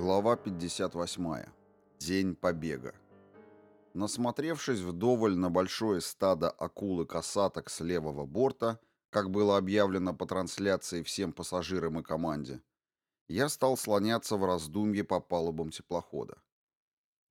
Глава 58. День побега. Насмотревшись вдоволь на большое стадо акул и касаток с левого борта, как было объявлено по трансляции всем пассажирам и команде, я стал слоняться в раздумье по палубам теплохода.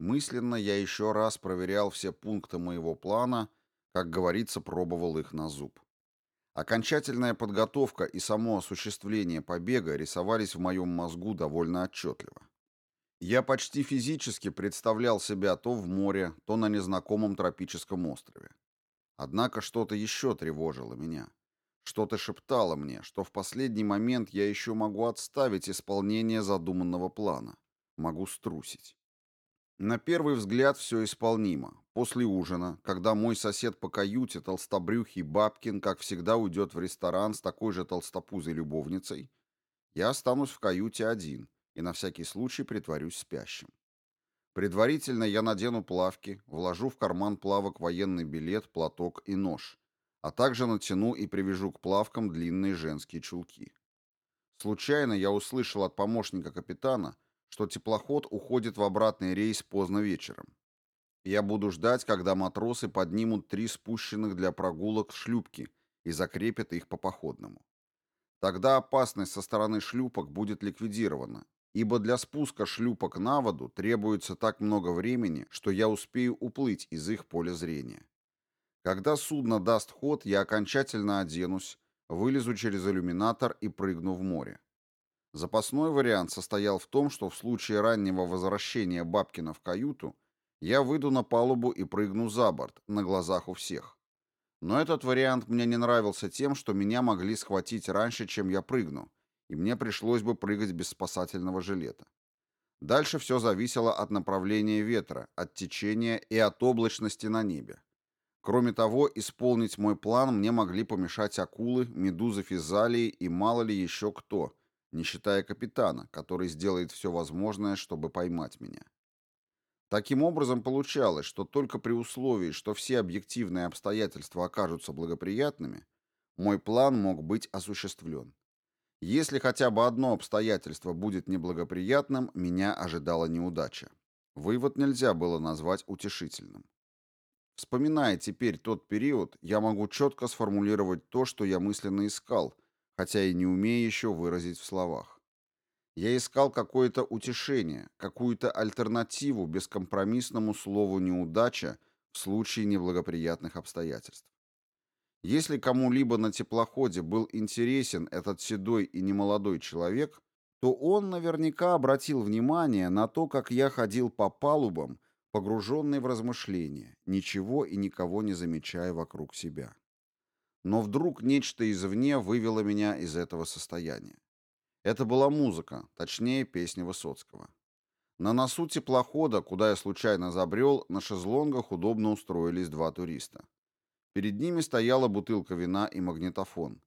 Мысленно я еще раз проверял все пункты моего плана, как говорится, пробовал их на зуб. Окончательная подготовка и само осуществление побега рисовались в моем мозгу довольно отчетливо. Я почти физически представлял себя то в море, то на незнакомом тропическом острове. Однако что-то еще тревожило меня. Что-то шептало мне, что в последний момент я еще могу отставить исполнение задуманного плана. Могу струсить. На первый взгляд все исполнимо. После ужина, когда мой сосед по каюте, толстобрюхий Бабкин, как всегда, уйдет в ресторан с такой же толстопузой любовницей, я останусь в каюте один и на всякий случай притворюсь спящим. Предварительно я надену плавки, вложу в карман плавок военный билет, платок и нож, а также натяну и привяжу к плавкам длинные женские чулки. Случайно я услышал от помощника капитана, что теплоход уходит в обратный рейс поздно вечером. Я буду ждать, когда матросы поднимут три спущенных для прогулок шлюпки и закрепят их по походному. Тогда опасность со стороны шлюпок будет ликвидирована, ибо для спуска шлюпок на воду требуется так много времени, что я успею уплыть из их поля зрения. Когда судно даст ход, я окончательно оденусь, вылезу через иллюминатор и прыгну в море. Запасной вариант состоял в том, что в случае раннего возвращения Бабкина в каюту я выйду на палубу и прыгну за борт, на глазах у всех. Но этот вариант мне не нравился тем, что меня могли схватить раньше, чем я прыгну, и мне пришлось бы прыгать без спасательного жилета. Дальше все зависело от направления ветра, от течения и от облачности на небе. Кроме того, исполнить мой план мне могли помешать акулы, медузы физалии и мало ли еще кто – не считая капитана, который сделает все возможное, чтобы поймать меня. Таким образом, получалось, что только при условии, что все объективные обстоятельства окажутся благоприятными, мой план мог быть осуществлен. Если хотя бы одно обстоятельство будет неблагоприятным, меня ожидала неудача. Вывод нельзя было назвать утешительным. Вспоминая теперь тот период, я могу четко сформулировать то, что я мысленно искал – хотя и не умея еще выразить в словах. Я искал какое-то утешение, какую-то альтернативу бескомпромиссному слову «неудача» в случае неблагоприятных обстоятельств. Если кому-либо на теплоходе был интересен этот седой и немолодой человек, то он наверняка обратил внимание на то, как я ходил по палубам, погруженный в размышления, ничего и никого не замечая вокруг себя. Но вдруг нечто извне вывело меня из этого состояния. Это была музыка, точнее, песня Высоцкого. На носу теплохода, куда я случайно забрел, на шезлонгах удобно устроились два туриста. Перед ними стояла бутылка вина и магнитофон.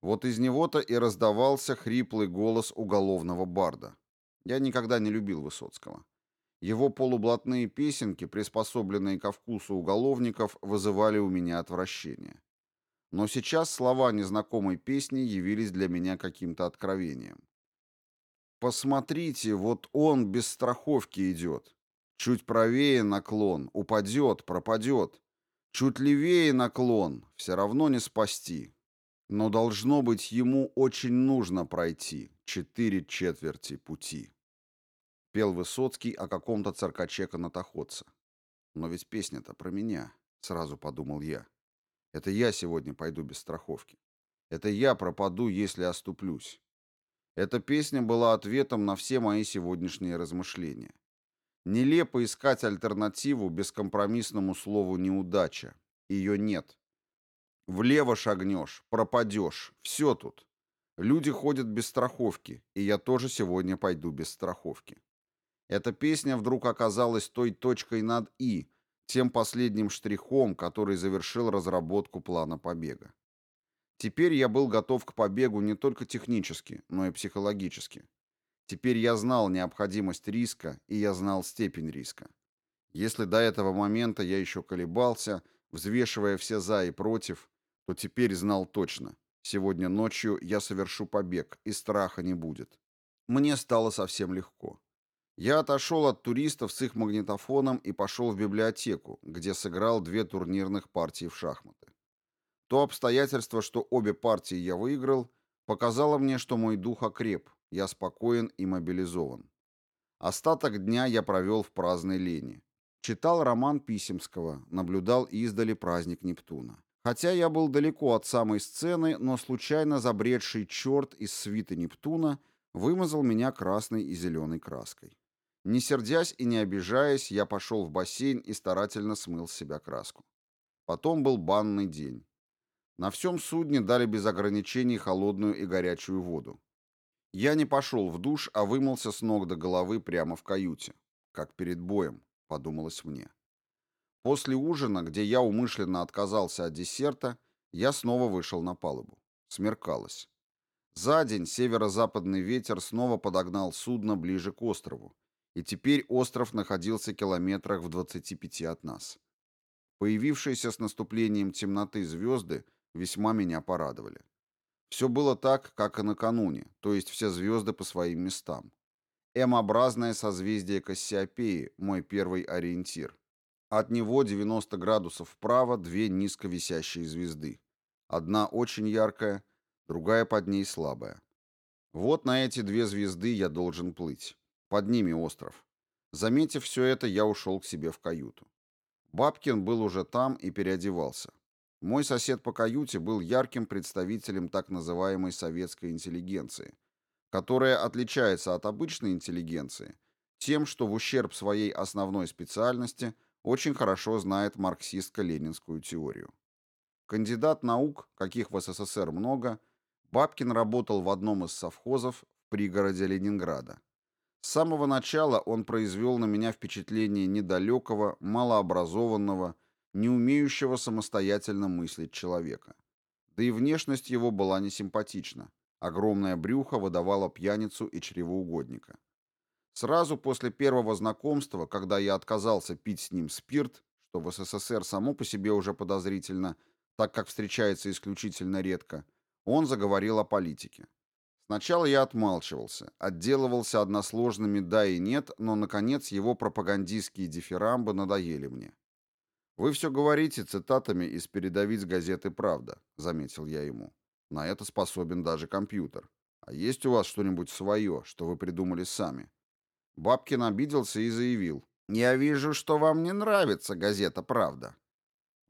Вот из него-то и раздавался хриплый голос уголовного барда. Я никогда не любил Высоцкого. Его полублатные песенки, приспособленные ко вкусу уголовников, вызывали у меня отвращение. Но сейчас слова незнакомой песни явились для меня каким-то откровением. «Посмотрите, вот он без страховки идет. Чуть правее наклон, упадет, пропадет. Чуть левее наклон, все равно не спасти. Но должно быть ему очень нужно пройти четыре четверти пути». Пел Высоцкий о каком-то циркаче-канатоходце. «Но ведь песня-то про меня», — сразу подумал я. Это я сегодня пойду без страховки. Это я пропаду, если оступлюсь. Эта песня была ответом на все мои сегодняшние размышления. Нелепо искать альтернативу бескомпромиссному слову «неудача». Ее нет. Влево шагнешь, пропадешь. Все тут. Люди ходят без страховки, и я тоже сегодня пойду без страховки. Эта песня вдруг оказалась той точкой над «и», тем последним штрихом, который завершил разработку плана побега. Теперь я был готов к побегу не только технически, но и психологически. Теперь я знал необходимость риска, и я знал степень риска. Если до этого момента я еще колебался, взвешивая все «за» и «против», то теперь знал точно. Сегодня ночью я совершу побег, и страха не будет. Мне стало совсем легко. Я отошел от туристов с их магнитофоном и пошел в библиотеку, где сыграл две турнирных партии в шахматы. То обстоятельство, что обе партии я выиграл, показало мне, что мой дух окреп, я спокоен и мобилизован. Остаток дня я провел в праздной лени. Читал роман Писемского, наблюдал издали праздник Нептуна. Хотя я был далеко от самой сцены, но случайно забредший черт из свиты Нептуна вымазал меня красной и зеленой краской. Не сердясь и не обижаясь, я пошел в бассейн и старательно смыл с себя краску. Потом был банный день. На всем судне дали без ограничений холодную и горячую воду. Я не пошел в душ, а вымылся с ног до головы прямо в каюте. Как перед боем, подумалось мне. После ужина, где я умышленно отказался от десерта, я снова вышел на палубу. Смеркалось. За день северо-западный ветер снова подогнал судно ближе к острову, и теперь остров находился километрах в 25 от нас. Появившиеся с наступлением темноты звезды весьма меня порадовали. Все было так, как и накануне, то есть все звезды по своим местам. М-образное созвездие Кассиопеи – мой первый ориентир. От него 90 градусов вправо две низко висящие звезды. Одна очень яркая, другая под ней слабая. Вот на эти две звезды я должен плыть. Под ними остров. Заметив все это, я ушел к себе в каюту. Бабкин был уже там и переодевался. Мой сосед по каюте был ярким представителем так называемой советской интеллигенции, которая отличается от обычной интеллигенции тем, что в ущерб своей основной специальности очень хорошо знает марксистско-ленинскую теорию. Кандидат наук, каких в СССР много, Бабкин работал в одном из совхозов в пригороде Ленинграда. С самого начала он произвел на меня впечатление недалекого, малообразованного, не умеющего самостоятельно мыслить человека. Да и внешность его была несимпатична. Огромное брюхо выдавало пьяницу и чревоугодника. Сразу после первого знакомства, когда я отказался пить с ним спирт, что в СССР само по себе уже подозрительно, так как встречается исключительно редко, он заговорил о политике. Сначала я отмалчивался, отделывался односложными «да» и «нет», но, наконец, его пропагандистские дифирамбы надоели мне. «Вы все говорите цитатами из передовиц газеты «Правда», — заметил я ему. «На это способен даже компьютер. А есть у вас что-нибудь свое, что вы придумали сами?» Бабкин обиделся и заявил. «Я вижу, что вам не нравится газета «Правда».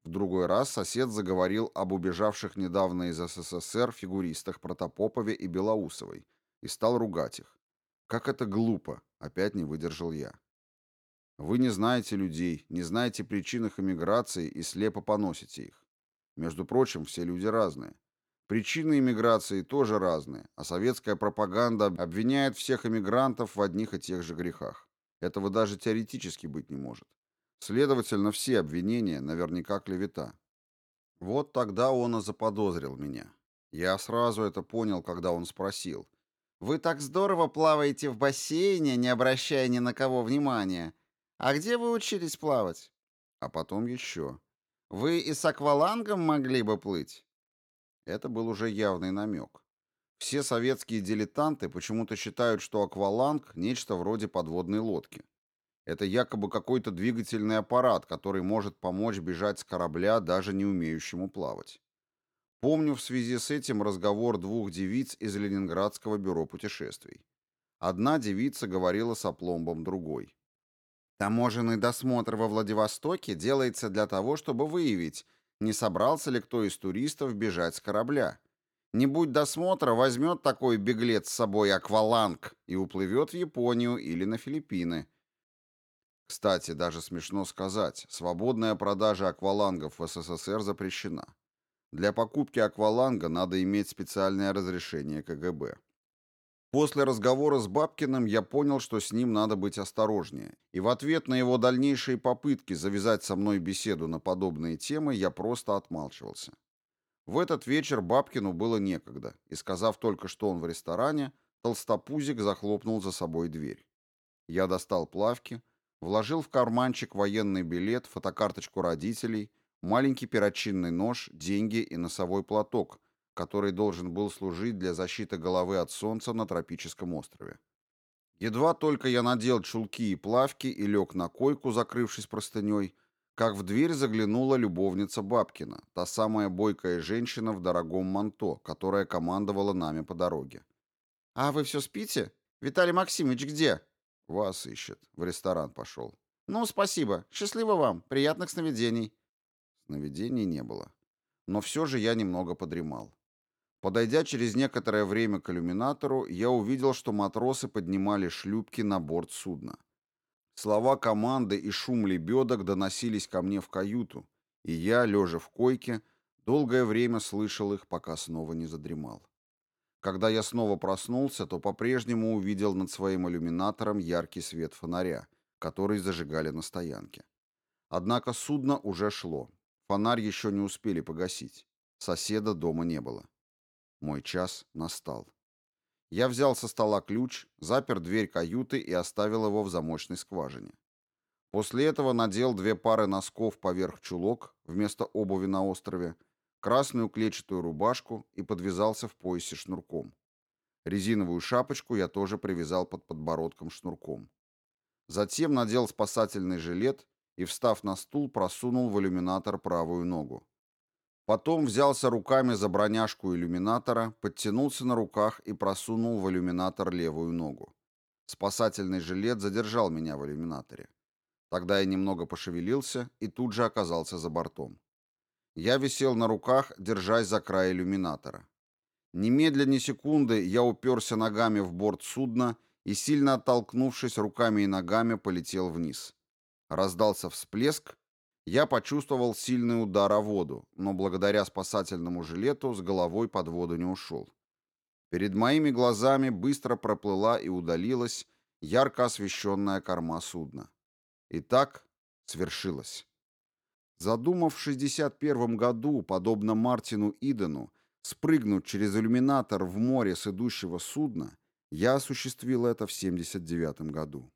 В другой раз сосед заговорил об убежавших недавно из СССР фигуристах Протопопове и Белоусовой и стал ругать их. «Как это глупо!» — опять не выдержал я. Вы не знаете людей, не знаете причин их эмиграции и слепо поносите их. Между прочим, все люди разные. Причины эмиграции тоже разные, а советская пропаганда обвиняет всех эмигрантов в одних и тех же грехах. Этого даже теоретически быть не может. Следовательно, все обвинения наверняка клевета. Вот тогда он и заподозрил меня. Я сразу это понял, когда он спросил. «Вы так здорово плаваете в бассейне, не обращая ни на кого внимания. А где вы учились плавать? А потом еще. Вы и с аквалангом могли бы плыть? Это был уже явный намек. Все советские дилетанты почему-то считают, что акваланг – нечто вроде подводной лодки. Это якобы какой-то двигательный аппарат, который может помочь бежать с корабля, даже не умеющему плавать. Помню в связи с этим разговор двух девиц из Ленинградского бюро путешествий. Одна девица говорила с опломбом другой. Таможенный досмотр во Владивостоке делается для того, чтобы выявить, не собрался ли кто из туристов бежать с корабля. Не будь досмотра, возьмет такой беглец с собой акваланг и уплывет в Японию или на Филиппины. Кстати, даже смешно сказать, свободная продажа аквалангов в СССР запрещена. Для покупки акваланга надо иметь специальное разрешение КГБ. После разговора с Бабкиным я понял, что с ним надо быть осторожнее, и в ответ на его дальнейшие попытки завязать со мной беседу на подобные темы я просто отмалчивался. В этот вечер Бабкину было некогда, и, сказав только, что он в ресторане, толстопузик захлопнул за собой дверь. Я достал плавки, вложил в карманчик военный билет, фотокарточку родителей, маленький перочинный нож, деньги и носовой платок, который должен был служить для защиты головы от солнца на тропическом острове. Едва только я надел чулки и плавки и лег на койку, закрывшись простыней, как в дверь заглянула любовница Бабкина, та самая бойкая женщина в дорогом манто, которая командовала нами по дороге. «А вы все спите? Виталий Максимович где?» «Вас ищет. В ресторан пошел». «Ну, спасибо. Счастливо вам. Приятных сновидений». Сновидений не было. Но все же я немного подремал. Подойдя через некоторое время к иллюминатору, я увидел, что матросы поднимали шлюпки на борт судна. Слова команды и шум лебедок доносились ко мне в каюту, и я, лежа в койке, долгое время слышал их, пока снова не задремал. Когда я снова проснулся, то по-прежнему увидел над своим иллюминатором яркий свет фонаря, который зажигали на стоянке. Однако судно уже шло. Фонарь еще не успели погасить. Соседа дома не было. Мой час настал. Я взял со стола ключ, запер дверь каюты и оставил его в замочной скважине. После этого надел две пары носков поверх чулок вместо обуви на острове, красную клетчатую рубашку и подвязался в поясе шнурком. Резиновую шапочку я тоже привязал под подбородком шнурком. Затем надел спасательный жилет и, встав на стул, просунул в иллюминатор правую ногу. Потом взялся руками за броняшку иллюминатора, подтянулся на руках и просунул в иллюминатор левую ногу. Спасательный жилет задержал меня в иллюминаторе. Тогда я немного пошевелился и тут же оказался за бортом. Я висел на руках, держась за край иллюминатора. Немедленно ни секунды я уперся ногами в борт судна и, сильно оттолкнувшись руками и ногами, полетел вниз. Раздался всплеск, я почувствовал сильный удар о воду, но благодаря спасательному жилету с головой под воду не ушел. Перед моими глазами быстро проплыла и удалилась ярко освещенная корма судна. И так свершилось. Задумав в 61 году, подобно Мартину Идену, спрыгнуть через иллюминатор в море с идущего судна, я осуществил это в 79 году.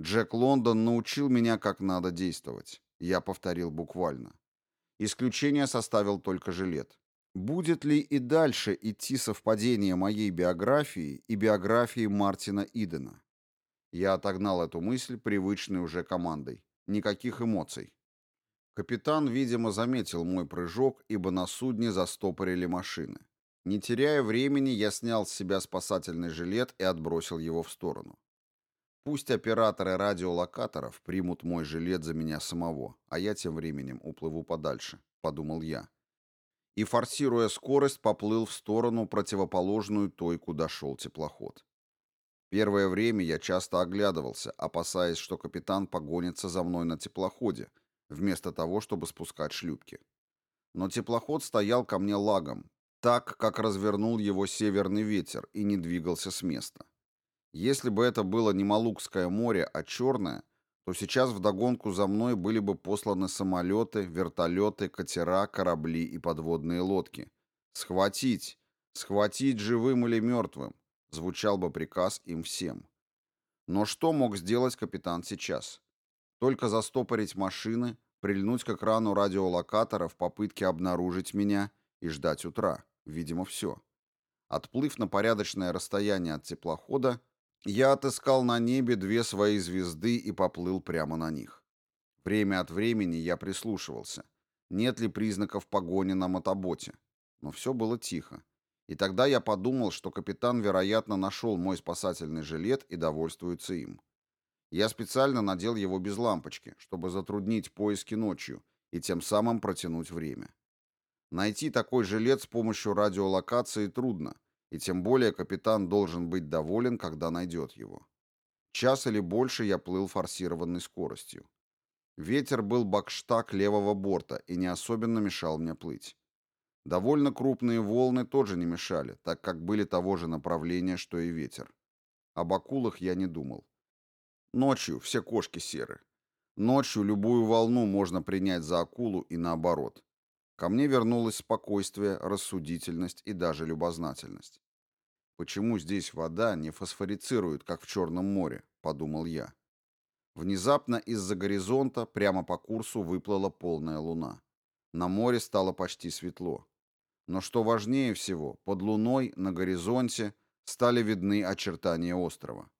Джек Лондон научил меня, как надо действовать. Я повторил буквально. Исключение составил только жилет. Будет ли и дальше идти совпадение моей биографии и биографии Мартина Идена? Я отогнал эту мысль привычной уже командой. Никаких эмоций. Капитан, видимо, заметил мой прыжок, ибо на судне застопорили машины. Не теряя времени, я снял с себя спасательный жилет и отбросил его в сторону. Пусть операторы радиолокаторов примут мой жилет за меня самого, а я тем временем уплыву подальше, подумал я. И, форсируя скорость, поплыл в сторону, противоположную той, куда шел теплоход. Первое время я часто оглядывался, опасаясь, что капитан погонится за мной на теплоходе, вместо того, чтобы спускать шлюпки. Но теплоход стоял ко мне лагом, так, как развернул его северный ветер, и не двигался с места. Если бы это было не Малукское море, а Черное, то сейчас вдогонку за мной были бы посланы самолеты, вертолеты, катера, корабли и подводные лодки. «Схватить! Схватить живым или мертвым!» звучал бы приказ им всем. Но что мог сделать капитан сейчас? Только застопорить машины, прильнуть к экрану радиолокатора в попытке обнаружить меня и ждать утра. Видимо, все. Отплыв на порядочное расстояние от теплохода, я отыскал на небе две свои звезды и поплыл прямо на них. Время от времени я прислушивался. Нет ли признаков погони на мотоботе? Но все было тихо. И тогда я подумал, что капитан, вероятно, нашел мой спасательный жилет и довольствуется им. Я специально надел его без лампочки, чтобы затруднить поиски ночью и тем самым протянуть время. Найти такой жилет с помощью радиолокации трудно, и тем более капитан должен быть доволен, когда найдет его. Час или больше я плыл форсированной скоростью. Ветер был бакштаг левого борта и не особенно мешал мне плыть. Довольно крупные волны тоже не мешали, так как были того же направления, что и ветер. Об акулах я не думал. Ночью все кошки серы. Ночью любую волну можно принять за акулу и наоборот. Ко мне вернулось спокойствие, рассудительность и даже любознательность. Почему здесь вода не фосфорицирует, как в Черном море, подумал я. Внезапно из-за горизонта прямо по курсу выплыла полная луна. На море стало почти светло. Но что важнее всего, под луной на горизонте стали видны очертания острова.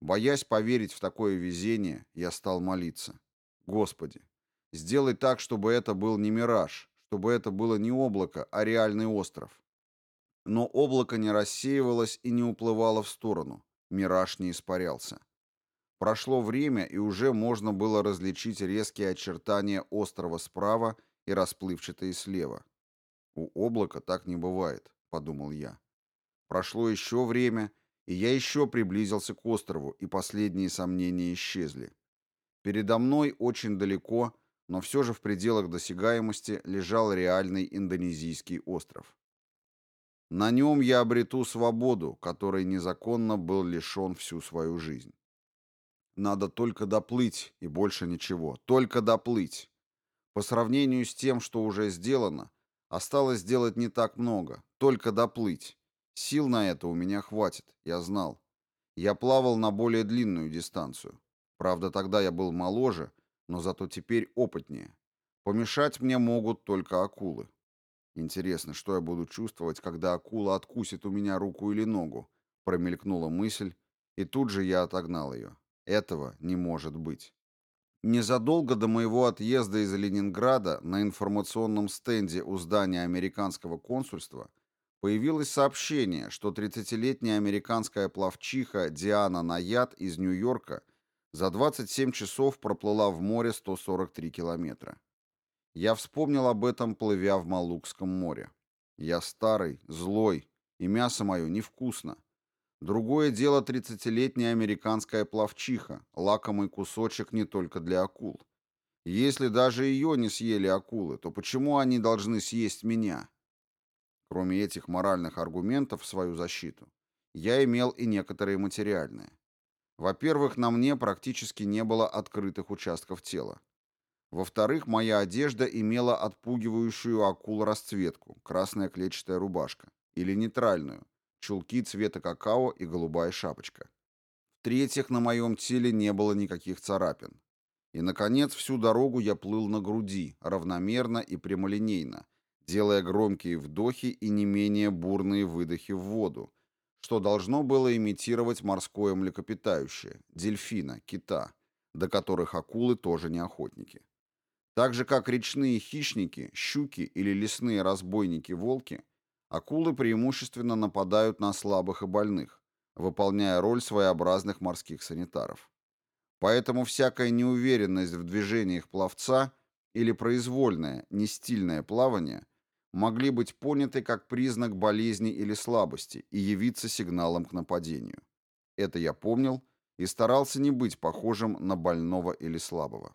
Боясь поверить в такое везение, я стал молиться. Господи, сделай так, чтобы это был не мираж, чтобы это было не облако, а реальный остров. Но облако не рассеивалось и не уплывало в сторону. Мираж не испарялся. Прошло время, и уже можно было различить резкие очертания острова справа и расплывчатые слева. «У облака так не бывает», — подумал я. Прошло еще время, и я еще приблизился к острову, и последние сомнения исчезли. Передо мной очень далеко, но все же в пределах досягаемости лежал реальный индонезийский остров. На нем я обрету свободу, которой незаконно был лишен всю свою жизнь. Надо только доплыть, и больше ничего. Только доплыть. По сравнению с тем, что уже сделано, осталось сделать не так много. Только доплыть. Сил на это у меня хватит, я знал. Я плавал на более длинную дистанцию. Правда, тогда я был моложе, но зато теперь опытнее. Помешать мне могут только акулы. Интересно, что я буду чувствовать, когда акула откусит у меня руку или ногу? Промелькнула мысль, и тут же я отогнал ее. Этого не может быть. Незадолго до моего отъезда из Ленинграда на информационном стенде у здания американского консульства появилось сообщение, что 30-летняя американская пловчиха Диана Наяд из Нью-Йорка за 27 часов проплыла в море 143 километра. Я вспомнил об этом, плывя в Малукском море. Я старый, злой, и мясо мое невкусно. Другое дело тридцатилетняя американская пловчиха, лакомый кусочек не только для акул. Если даже ее не съели акулы, то почему они должны съесть меня? Кроме этих моральных аргументов в свою защиту, я имел и некоторые материальные. Во-первых, на мне практически не было открытых участков тела. Во-вторых, моя одежда имела отпугивающую акул расцветку, красная клетчатая рубашка, или нейтральную, чулки цвета какао и голубая шапочка. В-третьих, на моем теле не было никаких царапин. И, наконец, всю дорогу я плыл на груди, равномерно и прямолинейно, делая громкие вдохи и не менее бурные выдохи в воду, что должно было имитировать морское млекопитающее, дельфина, кита, до которых акулы тоже не охотники. Так же, как речные хищники, щуки или лесные разбойники-волки, акулы преимущественно нападают на слабых и больных, выполняя роль своеобразных морских санитаров. Поэтому всякая неуверенность в движениях пловца или произвольное, нестильное плавание могли быть поняты как признак болезни или слабости и явиться сигналом к нападению. Это я помнил и старался не быть похожим на больного или слабого.